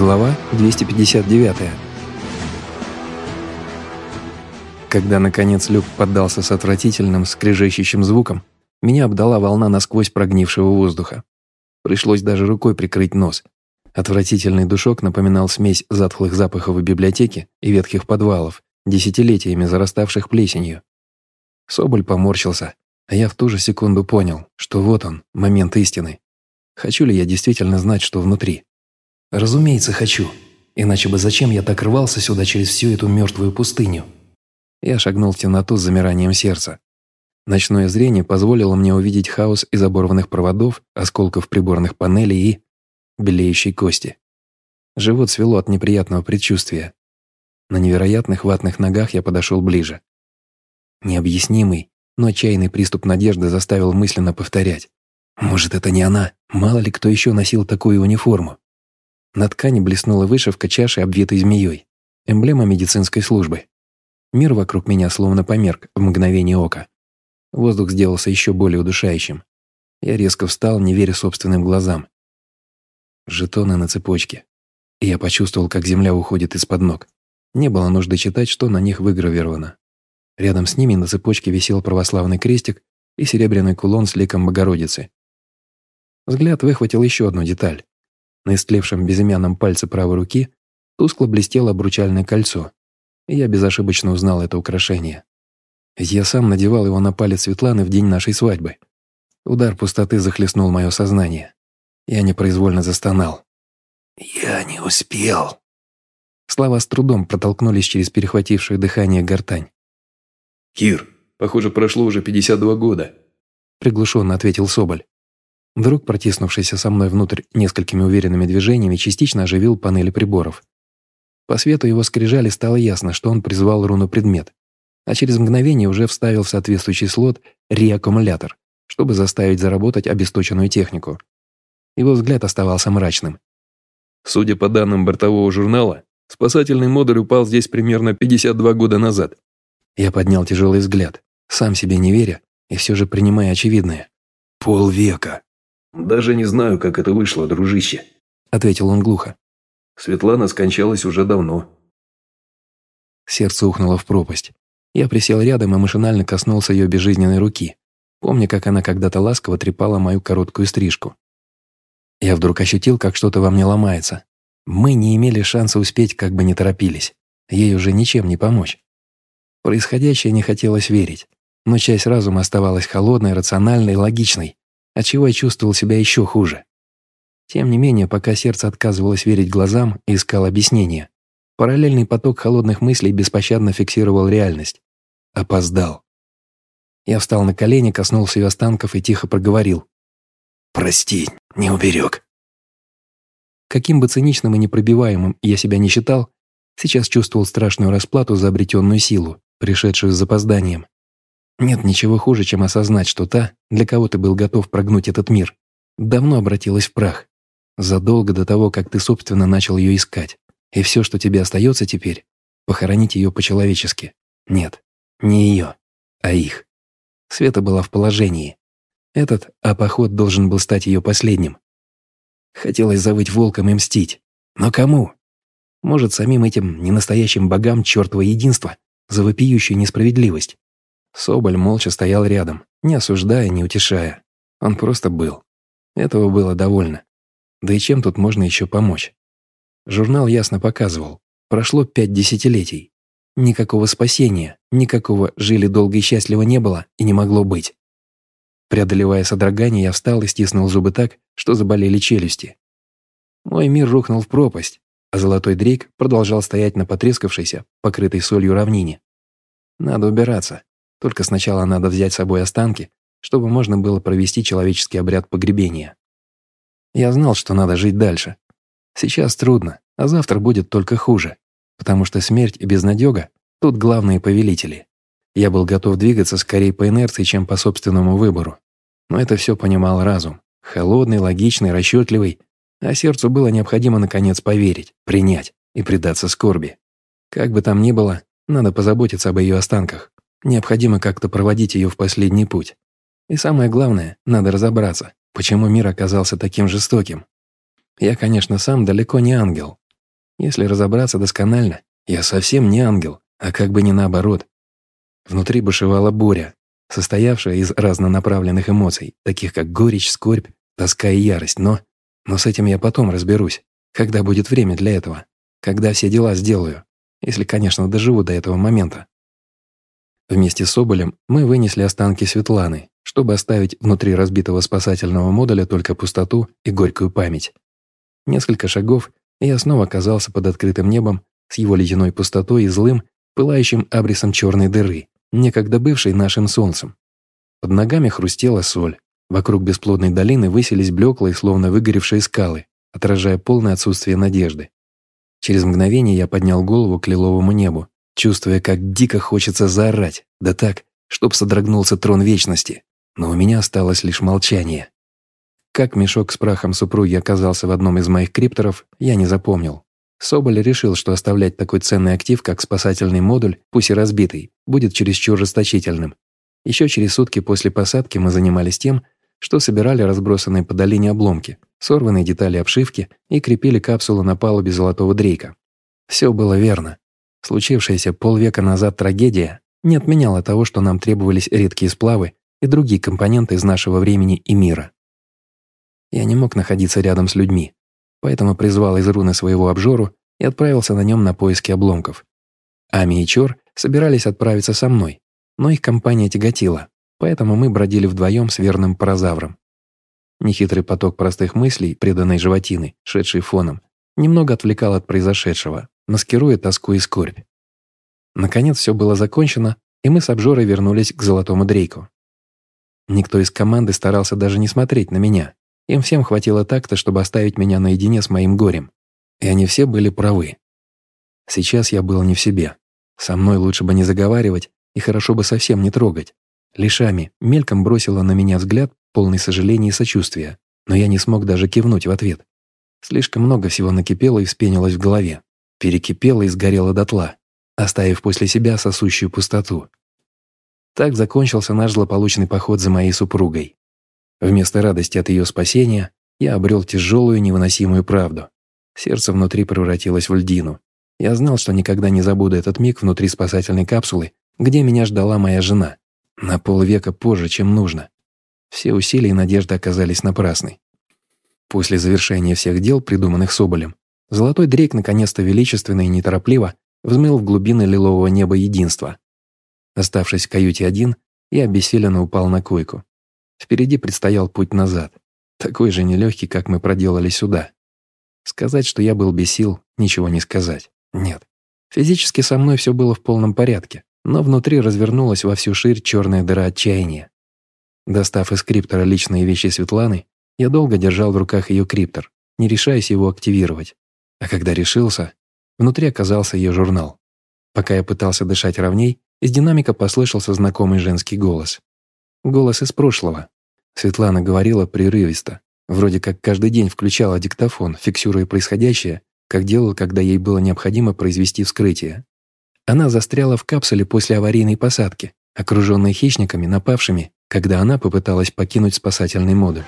Глава 259. Когда, наконец, люк поддался с отвратительным, скрежещущим звуком, меня обдала волна насквозь прогнившего воздуха. Пришлось даже рукой прикрыть нос. Отвратительный душок напоминал смесь затхлых запахов библиотеки и ветхих подвалов, десятилетиями зараставших плесенью. Соболь поморщился, а я в ту же секунду понял, что вот он, момент истины. Хочу ли я действительно знать, что внутри? Разумеется, хочу. Иначе бы зачем я так рвался сюда через всю эту мертвую пустыню? Я шагнул в темноту с замиранием сердца. Ночное зрение позволило мне увидеть хаос из оборванных проводов, осколков приборных панелей и... белеющей кости. Живот свело от неприятного предчувствия. На невероятных ватных ногах я подошел ближе. Необъяснимый, но отчаянный приступ надежды заставил мысленно повторять. Может, это не она? Мало ли кто еще носил такую униформу. На ткани блеснула вышивка чаши, обвитой змеей. Эмблема медицинской службы. Мир вокруг меня словно померк в мгновение ока. Воздух сделался еще более удушающим. Я резко встал, не веря собственным глазам. Жетоны на цепочке. Я почувствовал, как земля уходит из-под ног. Не было нужды читать, что на них выгравировано. Рядом с ними на цепочке висел православный крестик и серебряный кулон с ликом Богородицы. Взгляд выхватил еще одну деталь. На истлевшем безымянном пальце правой руки тускло блестело обручальное кольцо, и я безошибочно узнал это украшение. Я сам надевал его на палец Светланы в день нашей свадьбы. Удар пустоты захлестнул мое сознание. Я непроизвольно застонал. «Я не успел». Слова с трудом протолкнулись через перехватившую дыхание гортань. «Кир, похоже, прошло уже 52 года», — приглушенно ответил Соболь. Друг, протиснувшийся со мной внутрь несколькими уверенными движениями, частично оживил панели приборов. По свету его скрижали стало ясно, что он призвал руну предмет, а через мгновение уже вставил в соответствующий слот реаккумулятор, чтобы заставить заработать обесточенную технику. Его взгляд оставался мрачным. Судя по данным бортового журнала, спасательный модуль упал здесь примерно 52 года назад. Я поднял тяжелый взгляд, сам себе не веря и все же принимая очевидное. Полвека. «Даже не знаю, как это вышло, дружище», — ответил он глухо. «Светлана скончалась уже давно». Сердце ухнуло в пропасть. Я присел рядом и машинально коснулся ее безжизненной руки, помня, как она когда-то ласково трепала мою короткую стрижку. Я вдруг ощутил, как что-то во мне ломается. Мы не имели шанса успеть, как бы не торопились. Ей уже ничем не помочь. Происходящее не хотелось верить, но часть разума оставалась холодной, рациональной, логичной отчего я чувствовал себя еще хуже. Тем не менее, пока сердце отказывалось верить глазам и искало объяснение, параллельный поток холодных мыслей беспощадно фиксировал реальность. Опоздал. Я встал на колени, коснулся ее останков и тихо проговорил. «Прости, не уберег». Каким бы циничным и непробиваемым я себя не считал, сейчас чувствовал страшную расплату за обретенную силу, пришедшую с запозданием. Нет ничего хуже, чем осознать, что та, для кого ты был готов прогнуть этот мир, давно обратилась в прах. Задолго до того, как ты, собственно, начал ее искать. И все, что тебе остается теперь, похоронить ее по-человечески. Нет, не ее, а их. Света была в положении. Этот, а поход должен был стать ее последним. Хотелось завыть волком и мстить. Но кому? Может, самим этим ненастоящим богам чертова единства за вопиющую несправедливость? Соболь молча стоял рядом, не осуждая, не утешая. Он просто был. Этого было довольно. Да и чем тут можно еще помочь? Журнал ясно показывал. Прошло пять десятилетий. Никакого спасения, никакого «жили долго и счастливо» не было и не могло быть. Преодолевая содрогание, я встал и стиснул зубы так, что заболели челюсти. Мой мир рухнул в пропасть, а золотой дрейк продолжал стоять на потрескавшейся, покрытой солью равнине. Надо убираться. Только сначала надо взять с собой останки, чтобы можно было провести человеческий обряд погребения. Я знал, что надо жить дальше. Сейчас трудно, а завтра будет только хуже, потому что смерть и безнадега — тут главные повелители. Я был готов двигаться скорее по инерции, чем по собственному выбору. Но это все понимал разум. Холодный, логичный, расчетливый. А сердцу было необходимо наконец поверить, принять и предаться скорби. Как бы там ни было, надо позаботиться об ее останках. Необходимо как-то проводить ее в последний путь. И самое главное, надо разобраться, почему мир оказался таким жестоким. Я, конечно, сам далеко не ангел, Если разобраться досконально, я совсем не ангел, а как бы не наоборот. Внутри бушевала буря, состоявшая из разнонаправленных эмоций, таких как горечь, скорбь, тоска и ярость, но... Но с этим я потом разберусь, когда будет время для этого, когда все дела сделаю, если, конечно, доживу до этого момента. Вместе с Соболем мы вынесли останки Светланы, чтобы оставить внутри разбитого спасательного модуля только пустоту и горькую память. Несколько шагов, и я снова оказался под открытым небом с его ледяной пустотой и злым, пылающим абрисом черной дыры, некогда бывшей нашим солнцем. Под ногами хрустела соль. Вокруг бесплодной долины высились блеклые, словно выгоревшие скалы, отражая полное отсутствие надежды. Через мгновение я поднял голову к лиловому небу чувствуя, как дико хочется заорать, да так, чтоб содрогнулся трон вечности. Но у меня осталось лишь молчание. Как мешок с прахом супруги оказался в одном из моих крипторов, я не запомнил. Соболь решил, что оставлять такой ценный актив, как спасательный модуль, пусть и разбитый, будет чересчур расточительным. Еще через сутки после посадки мы занимались тем, что собирали разбросанные по долине обломки, сорванные детали обшивки и крепили капсулу на палубе золотого дрейка. Все было верно. Случившаяся полвека назад трагедия не отменяла того, что нам требовались редкие сплавы и другие компоненты из нашего времени и мира. Я не мог находиться рядом с людьми, поэтому призвал из руны своего обжору и отправился на нем на поиски обломков. Ами и Чор собирались отправиться со мной, но их компания тяготила, поэтому мы бродили вдвоем с верным паразавром. Нехитрый поток простых мыслей, преданной животины, шедший фоном, немного отвлекал от произошедшего маскируя тоску и скорбь. Наконец все было закончено, и мы с обжорой вернулись к Золотому Дрейку. Никто из команды старался даже не смотреть на меня. Им всем хватило так-то, чтобы оставить меня наедине с моим горем. И они все были правы. Сейчас я был не в себе. Со мной лучше бы не заговаривать и хорошо бы совсем не трогать. Лишами мельком бросила на меня взгляд, полный сожаления и сочувствия, но я не смог даже кивнуть в ответ. Слишком много всего накипело и вспенилось в голове перекипела и сгорела дотла, оставив после себя сосущую пустоту. Так закончился наш злополучный поход за моей супругой. Вместо радости от ее спасения я обрел тяжелую невыносимую правду. Сердце внутри превратилось в льдину. Я знал, что никогда не забуду этот миг внутри спасательной капсулы, где меня ждала моя жена. На полвека позже, чем нужно. Все усилия и надежды оказались напрасны. После завершения всех дел, придуманных Соболем, Золотой дрейк наконец-то величественно и неторопливо взмыл в глубины лилового неба единства. Оставшись в каюте один, я обессиленно упал на койку. Впереди предстоял путь назад, такой же нелегкий, как мы проделали сюда. Сказать, что я был без сил, ничего не сказать. Нет. Физически со мной все было в полном порядке, но внутри развернулась во всю ширь черная дыра отчаяния. Достав из криптора личные вещи Светланы, я долго держал в руках ее криптор, не решаясь его активировать. А когда решился, внутри оказался ее журнал. Пока я пытался дышать ровней, из динамика послышался знакомый женский голос. Голос из прошлого. Светлана говорила прерывисто, вроде как каждый день включала диктофон, фиксируя происходящее, как делала, когда ей было необходимо произвести вскрытие. Она застряла в капсуле после аварийной посадки, окруженной хищниками, напавшими, когда она попыталась покинуть спасательный модуль.